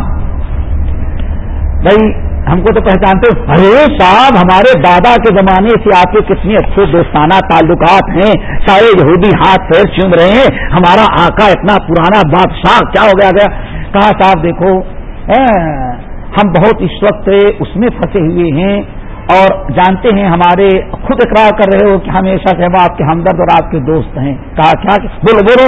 A: بھائی، ہم کو تو پہچانتے ارے صاحب، ہمارے دادا کے زمانے سے آپ کے کتنے اچھے دوستانہ تعلقات ہیں، سارے یہودی ہاتھ پیر چوم رہے ہیں، ہمارا آقا اتنا پرانا بادشاہ، کیا ہو گیا گیا؟ کہا، صاحب، دیکھو ہاں، ہم بہت اس وقت اس میں پھنسے ہوئے ہیں اور جانتے ہیں، ہمارے خود اقرار کر رہے ہو کہ ہمیشہ سے ہم آپ کے ہمدرد اور آپ کے دوست ہیں۔ کہا، کیا؟ بولو بولو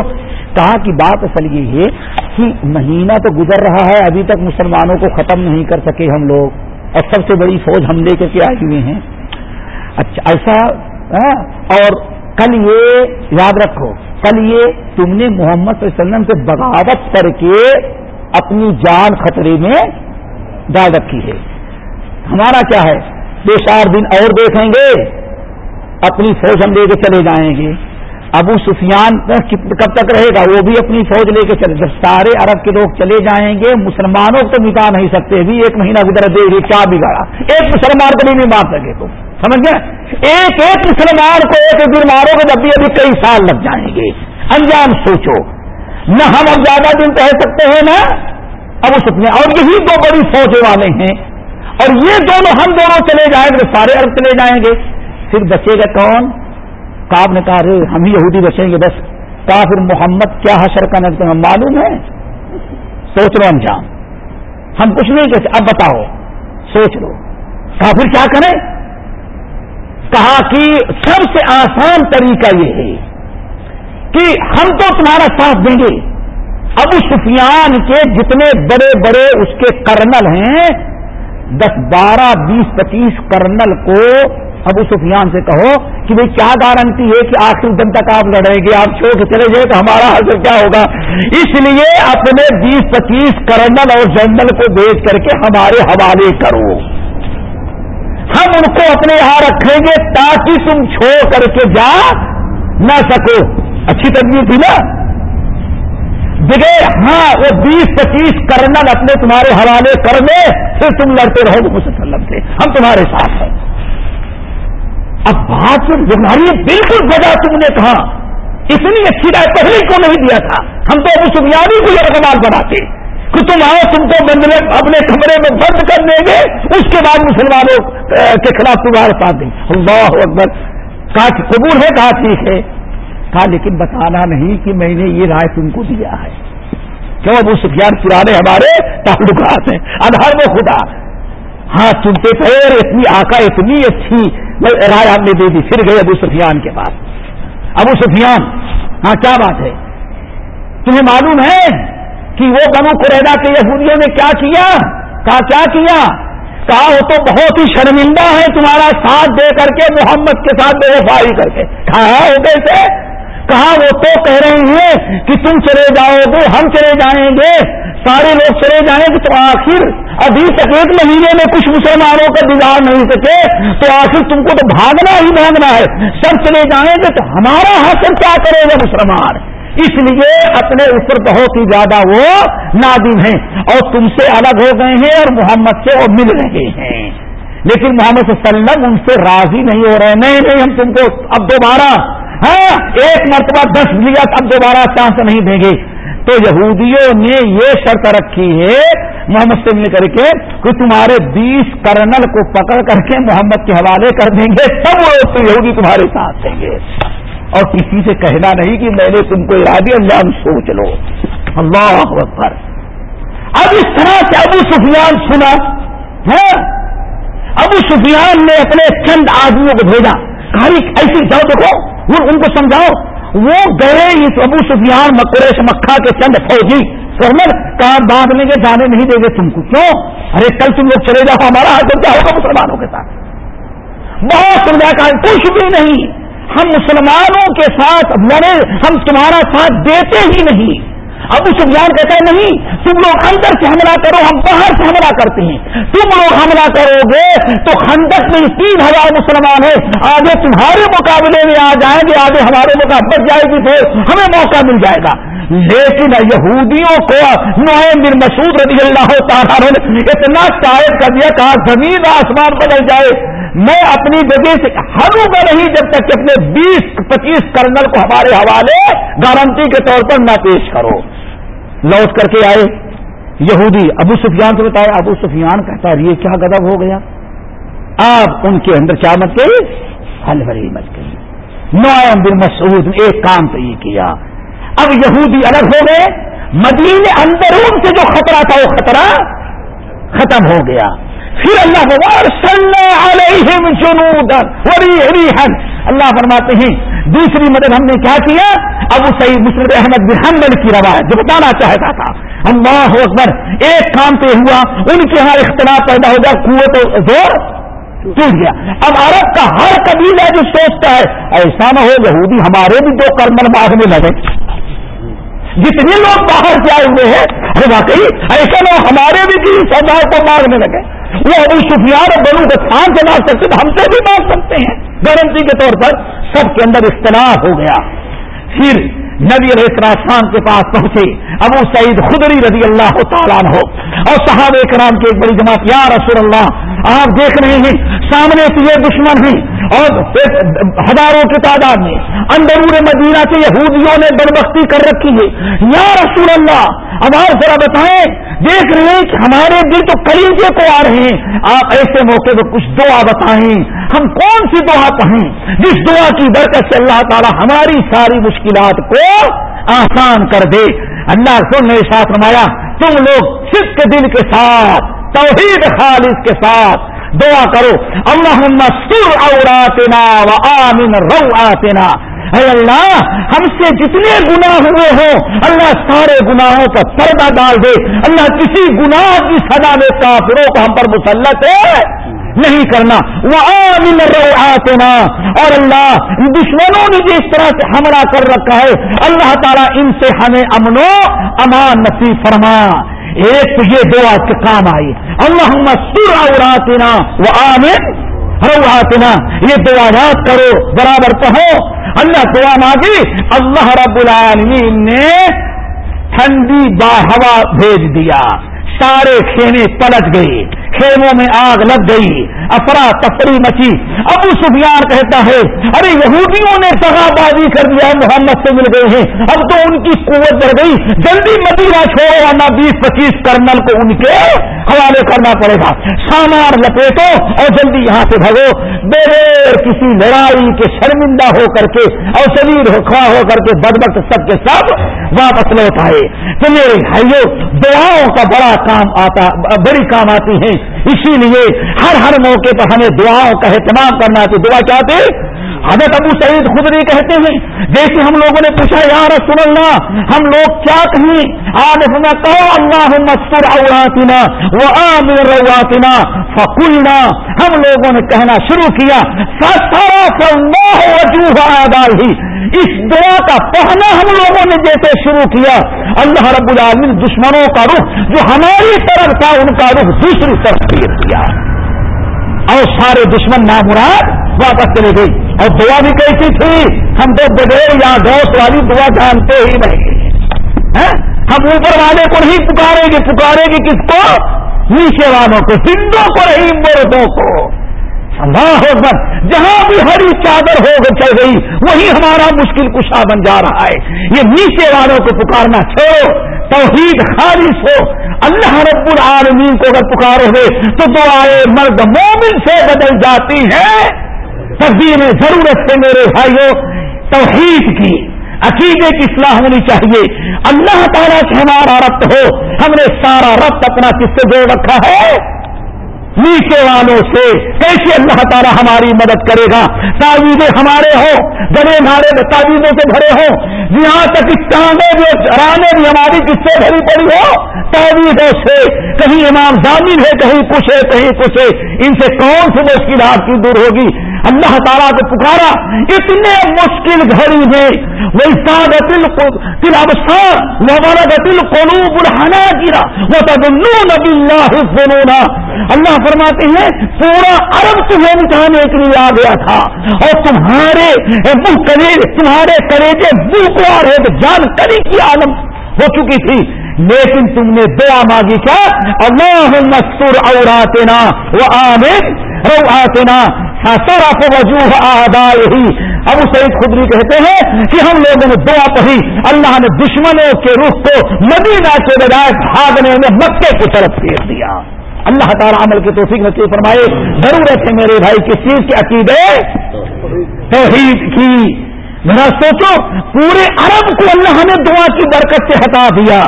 A: کہا کہ بات اصل یہ ہے کہ مہینہ تو گزر رہا ہے، ابھی تک مسلمانوں کو ختم نہیں کر سکے ہم لوگ۔ اور سب سے بڑی فوج ہم لے کر کے آئے ہوئے ہیں۔ اچھا ایسا ہاں، اور کل یہ یاد رکھو، کل یہ تم نے محمد صلی اللہ علیہ وسلم سے بغاوت کر کے اپنی جان خطرے میں ڈال رکھی ہے۔ ہمارا کیا ہے؟ دو چار دن اور دیکھیں گے، اپنی فوج ہم لے کے چلے جائیں گے۔ ابو سفیان کب تک رہے گا؟ وہ بھی اپنی فوج لے کے چلے جب سارے عرب کے لوگ چلے جائیں گے، مسلمانوں کو تو مٹا نہیں سکتے، بھی ایک مہینہ گزر دے گی، کیا بگاڑا؟ ایک مسلمان کو بھی نہیں مار سکے تو۔ سمجھ گئے؟ ایک ایک مسلمان کو ایک دن مارو گے، جب بھی ابھی کئی سال لگ جائیں گے۔ انجام سوچو۔ نہ ہم اب زیادہ دن کہہ سکتے ہیں نا اب اس اور یہی دو بڑی فوج والے ہیں۔ اور یہ دونوں، ہم دونوں چلے جائیں گے، سارے عرب چلے جائیں گے۔ پھر بچے گا کون؟ کاب نے کہا رے ہم ہی یہودی بچیں گے بس. کہا، پھر محمد کیا حشر کا نظر ہم معلوم ہے؟ سوچ لو انجام ہم کچھ نہیں کہتے، اب بتاؤ۔ سوچ لو۔ کہا کیا کریں؟ کہا کہ سب سے آسان طریقہ یہ ہے کہ ہم تو تمہارا ساتھ دیں گے۔ ابو سفیان کے جتنے بڑے بڑے اس کے کرنل ہیں، دس بارہ بیس پچیس کرنل کو ابو سفیان سے کہو کہ بھئی کیا گارنٹی ہے کہ آخر دن تک آپ لڑیں گے؟ آپ چھوڑ کے چلے جائیں تو ہمارا حاصل کیا ہوگا؟ اس لیے اپنے بیس پچیس کرنل اور جنرل کو بھیج کر کے ہمارے حوالے کرو۔ ہم ان کو اپنے یہاں رکھیں گے تاکہ تم چھوڑ کر کے جا نہ سکو۔ اچھی تدبیر تھی نا؟ جگہ ہاں وہ بیس پچیس کرنل اپنے تمہارے حوالے کر لے پھر تم لڑتے رہو گے مسلم سے ہم تمہارے ساتھ ہیں۔ اب بات بیماری بالکل وجہ تم نے کہا۔ اتنی اچھی رائے پہلے کو نہیں دیا تھا؟ ہم تو ابو سفیانی کو یہ رقبال بناتے۔ کہ تم آؤ، تم کو بندے اپنے کمرے میں بند کر دیں گے، اس کے بعد مسلمانوں کے خلاف تمہارے ساتھ دیں۔ اللہ اکبر۔ کہا قبول ہے، کہا ٹھیک ہے۔ تھا لیکن بتانا نہیں کہ میں نے یہ رائے تم کو دیا ہے۔ کیوں؟ ابو سفیان پرانے ہمارے تعلقات ہیں۔ آدھار وہ خدا۔ ہاں سنتے تھے اتنی آقا اتنی اچھی رائے آپ نے دے دی، پھر گئے ابو سفیان کے پاس۔ ابو سفیان ہاں کیا بات ہے؟ تمہیں معلوم ہے کہ وہ بنو قریدا کے یہودیوں نے کیا کیا؟ کہا، کیا کیا؟ کہا، وہ تو بہت ہی شرمندہ ہے تمہارا ساتھ دے کر کے، محمد کے ساتھ بے وفائی کر کے۔ کہا ہاں، ہو کیسے کہا، وہ تو کہہ رہے ہیں کہ تم چلے جاؤ گے، ہم چلے جائیں گے۔ سارے لوگ چلے جائیں گے تو آخر ابھی تک ایک مہینے میں کچھ مسلمانوں کا دیدار نہیں سکے، تو آخر تم کو تو بھاگنا ہی بھاگنا ہے۔ سب چلے جائیں گے تو ہمارا ہاں حاصل کیا کرے گا مسلمان؟ اس لیے اپنے اوپر بہت ہی زیادہ وہ نادم ہیں۔ اور تم سے الگ ہو گئے ہیں اور محمد سے وہ مل رہے ہیں۔ لیکن محمد صلی اللہ علیہ وسلم ان سے راضی نہیں ہو رہے، نہیں نہیں، ہم تم کو اب دوبارہ ہاں ایک مرتبہ دس لیا اب دوبارہ چانس نہیں دیں گے۔ تو یہودیوں نے یہ شرط رکھی ہے، محمد سے کر کے کہ تمہارے بیس کرنل کو پکڑ کر کے محمد کے حوالے کر دیں گے، سب تو یہودی تمہارے ساتھ دیں گے۔ اور کسی سے کہنا نہیں کہ میں نے تم کو ارادی انجام، سوچ لو۔ اللہ اکبر۔ اب اس طرح سے ابو سفیان سنا ہے ابو سفیان نے اپنے چند آدمیوں کو بھیجا۔ کہا ایسی جاؤ دیکھو ان کو سمجھاؤ۔ وہ گئے اس ابو سفیان مکریش مکہ کے چند فوجی سہمت کام باندھ لیں گے جانے نہیں دیں گے تم کو. کیوں؟ ارے کل تم لوگ چلے جاؤ، ہمارا حال کیا ہوگا مسلمانوں کے ساتھ. بہت سمجھا کا کچھ بھی نہیں. ہم مسلمانوں کے ساتھ لڑے، ہم تمہارا ساتھ دیتے ہی نہیں. ابو سفیان کہتا ہے، نہیں، تم لوگ اندر سے حملہ کرو، ہم باہر سے حملہ کرتے ہیں۔ تم لوگ حملہ کرو گے تو خندق میں تین ہزار مسلمان ہیں۔ آگے تمہارے مقابلے میں آ جائیں گے، آگے ہمارے مقابلے بچ جائے گی پھر ہمیں موقع مل جائے گا۔ لیکن یہودیوں کو نوائم بن مسعود رضی اللہ تعالیٰ نے اتنا شاید کر دیا کہا زمین آسمان بدل جائے۔ میں اپنی جگہ سے ہروں گا نہیں، جب تک کہ اپنے بیس، پچیس کرنل کو ہمارے حوالے گارنٹی کے طور پر نہ پیش کرو۔ لوٹ کر کے آئے۔ یہودی ابو سفیان سے بتایا، ابو سفیان کہتا ہے، یہ کیا گدب ہو گیا؟ آپ ان کے اندر کیا مت گئی حل بری مت گئی نوائم بن مسعود ایک کام تو یہ کیا۔ اب یہودی الگ ہو گئے مدینے اندرون سے جو خطرہ تھا، وہ خطرہ ختم ہو گیا۔ پھر اللہ علیہم جنودا اللہ فرماتے ہیں، دوسری مدد ہم نے کیا کیا؟ ابو سعید مسلم احمد بن حنبل کی روایت، جو بتانا چاہتا تھا۔ اللہ اکبر، ایک کام پہ ہوا، ان کے یہاں اختلاف پیدا ہو گیا، قوت زور ٹوٹ گیا۔ اب عرب کا ہر قبیلہ جو سوچتا ہے، ایسا نہ ہو، یہودی ہمارے بھی دو کرمل مانگنے لگے۔ جتنے لوگ باہر سے آئے ہوئے ہیں ارے واقعی، ایسا نہ ہمارے بھی کسی سردار کو مانگنے لگے۔ وہ ابو سفیان اور بنو خان سے مانگ سکتے ہم سے بھی مانگ سکتے ہیں۔ گارنٹی کے طور پر سب کے اندر اختلاف ہو گیا۔ پھر نبی علیہ السلام کے پاس پہنچے۔ ابو سعید خدری رضی اللہ تعالیٰ ہو اور صحابہ کرام کی ایک بڑی جماعت، یا رسول اللہ، آپ دیکھ رہے ہیں، سامنے سے یہ دشمن ہیں۔ اور ہزاروں کی تعداد میں اندرور مدینہ سے یہودیوں نے بربختی کر رکھی ہے۔ یا رسول اللہ، اب آپ ذرا بتائیں، دیکھ رہے ہیں کہ ہمارے دل تو کلیجے کو آ رہے ہیں۔ آپ ایسے موقع پہ کچھ دعا بتائیں۔ ہم کون سی دعا کہیں جس دعا کی برکت سے اللہ تعالی ہماری ساری مشکلات کو آسان کر دے۔ اللہ سن نے ساتھ رمایا تم لوگ صرف دل کے ساتھ، توحید خالص کے ساتھ دعا کرو. اللہ سر اوراتنا و آمن رو آتنا اے اللہ، ہم سے جتنے گناہ ہوئے ہوں، اللہ سارے گناہوں پر پردہ ڈال دے. اللہ کسی گناہ کی سزا میں کافروں کو ہم پر مسلط ہے. نہیں کرنا. وہ آمن رو آتنا اور اللہ، دشمنوں نے جس طرح سے حملہ کر رکھا ہے، اللہ تعالیٰ ان سے ہمیں امن و امان نصیب فرما. ایک تو یہ دعا کے کام آئی اللہ سر اوراتنا وہ آمن روحاتنا یہ دعا یاد کرو، برابر کہو۔ اللہ دعا مانگی۔ اللہ رب العالمین نے ٹھنڈی با ہوا بھیج دیا۔ سارے کھینے پلٹ گئے۔ خیموں میں آگ لگ گئی، افرا تفری مچی۔ ابو سفیان کہتا ہے، ارے یہودیوں نے دغا بازی کر دیا، محمد سے مل گئے ہیں۔ اب تو ان کی قوت بڑھ گئی۔ جلدی مدینہ چھوڑو، ورنہ بیس پچیس کرنل کو ان کے حوالے کرنا پڑے گا۔ سامان لپیٹو اور جلدی یہاں سے بھگو۔ بغیر کسی لڑائی کے شرمندہ ہو کر کے اور شریر خواہ ہو کر کے بدبخت سب کے سب واپس لوٹ آئے۔ تو میرے بھائیو، دعاؤں کا بڑا کام آتا، بڑی کام آتی ہیں۔ اسی لیے ہر ہر موقع پر ہمیں دعاؤں کا اہتمام کرنا تو دعا چاہتے حضرت ابو سعید خدری کہتے ہیں، جیسے ہم لوگوں نے پوچھا، یا رسول اللہ، ہم لوگ کیا کہیں؟ آج کہو اللہ مستر اواتنا وہ عام رواتنا۔ فکلنا ہم لوگوں نے کہنا شروع کیا وجوہ ڈال ہی اس دعا کا پہنا ہم لوگوں نے جیسے شروع کیا۔ اللہ رب العالمین دشمنوں کا رخ، جو ہماری طرف تھا، ان کا رخ دوسری طرف پھیر دیا۔ اور سارے دشمن نامراد واپس چلے گئی۔ اور دعا بھی کیسی تھی؟ ہم تو بغیر یا دوست والی دعا جانتے ہی نہیں۔ ہاں؟ ہم اوپر والے کو نہیں پکارے گے۔ پکارے گی کس کو؟ نیچے والوں کو ہندو کو رہی مردوں کو۔ اللہ اکبر جہاں بھی ہری چادر ہو چل گئی، وہی ہمارا مشکل کشا بن جا رہا ہے۔ یہ نیچے والوں کو پکارنا چھوڑو۔ توحید خالص ہو۔ اللہ رب العالمین کو اگر پکارو گے، تو دعائیں مرد مومن سے بدل جاتی ہیں۔ تصویریں ضرورت ہے میرے بھائیوں، توحید کی، عقیدے کی اصلاح ہونی چاہیے۔ اللہ تعالیٰ سے ہمارا ربط ہو، ہم نے سارا ربط اپنا کس سے جوڑ رکھا ہے؟ نیچے والوں سے۔ کیسے اللہ تعالیٰ ہماری مدد کرے گا؟ تعویذیں ہمارے ہوں جڑے ہمارے تعویذوں سے بھرے ہوں۔ یہاں تک ٹانگے بھی رانے بھی ہماری کس سے بھری پڑی ہو تعویذوں سے۔ کہیں امام ضامین ہے، کہیں کچھ ہے، کہیں کچھ ہے۔ ان سے کون سی مشکلات کی دور ہوگی؟ اللہ تعالیٰ کو پکارا، اتنے مشکل گھڑی میں، وہ دل قلو بڑھانا گرا وہ تب نبی اللہ اللہ فرماتے ہیں، پورا عرب تمہیں مٹھانے کے لیے آ گیا تھا۔ اور تمہارے منہ کرے تمہارے کریجے منہ کو آ رہے تھے جانکاری کی عالم ہو چکی تھی۔ لیکن تم نے دعا مانگی کیا اللہ مستور اور آتے نا وہ آمین آتنا سرف وجوہ آدائے ہی ابو سعید خدری کہتے ہیں کہ ہم لوگوں نے دعا پڑھی۔ اللہ نے دشمنوں کے رخ کو مدینہ کے بجائے بھاگنے میں مکے کی طرف پھیر دیا۔ اللہ تعالیٰ عمل کے توفیق نصیب فرمائے۔ ضرورت ہے میرے بھائی، کس چیز کے عقیدے؟ توحید کی۔ ذرا سوچو، پورے عرب کو اللہ نے دعا کی برکت سے ہٹا دیا۔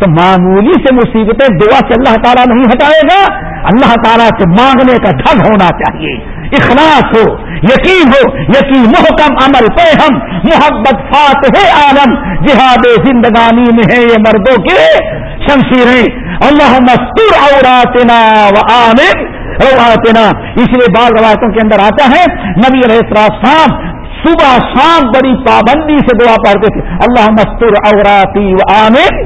A: تو معمولی سے مصیبتیں دعا سے اللہ تعالیٰ نہیں ہٹائے گا۔ اللہ تعالیٰ سے مانگنے کا ڈھنگ ہونا چاہیے۔ اخلاص ہو، یقین ہو، یقین، محکم عمل پہ ہم، محبت فات ہے عالم، جہاد زندگانی میں ہے یہ مردوں کے شمشیریں اللہ مستور اوراتنا و عامر رواتنا۔ اس لیے بعض روایتوں کے اندر آتا ہے، نبی رہے شام صبح شام بڑی پابندی سے دعا پڑھتے تھے اللہ مستور اوراتی و عامر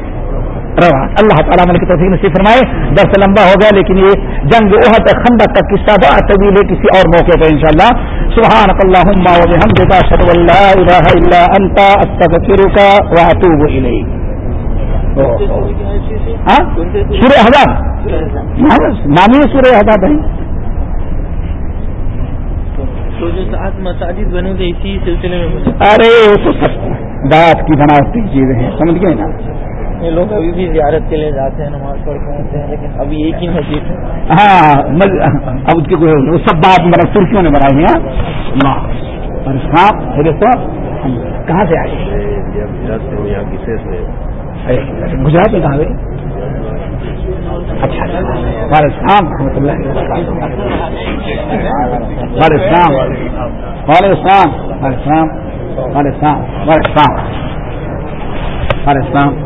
A: اللہ تعالیٰ کی توفیق نصیب فرمائے درس لمبا ہو گیا لیکن یہ جنگ احد خندق کا قصہ بڑا طویل ہے کسی اور موقع پہ انشاءاللہ۔ سبحان اللہ الہ الا انتا استغفرک واتوب الیک۔ ہاں؟ سورہ سورہ حضاب ہے۔
B: مساجد بنے تھے اسی سلسلے میں
A: ارے تو سب بات کی بناوٹی چیزیں ہیں سمجھ گئے نا؟
B: یہ لوگ ابھی بھی زیارت کے لیے جاتے ہیں، نماز پڑھ کے آتے ہیں، لیکن ابھی ایک ہی مسجد
A: ہے۔ ہاں اب اس کی سب بات میرا ترکیوں نے بنائی ہیں۔ اور سانپ پھر تو کہاں سے آئے؟ گجرات میں کہاں گئے اچھا ہمارے شام رحمۃ اللہ ہمارے شام ہمارے شام ہمارے شام ہمارے شام ہمارے شام ہمارے شام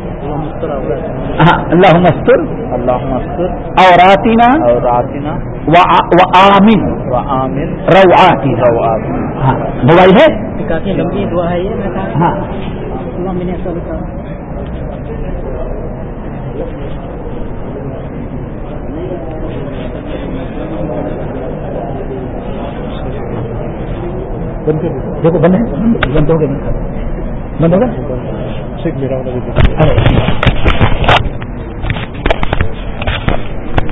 A: ہاں اللہ مستر
B: اللہ مستر
A: اور آتینا
B: اور آتینا
A: و آمین
B: و آمین
A: رو آتی
B: رو آمین
A: ہاں موبائل ہے؟
B: کافی لمبی دعا ہے یہ
A: ہاں دیکھو بند ہے؟ بند ہو گیا بند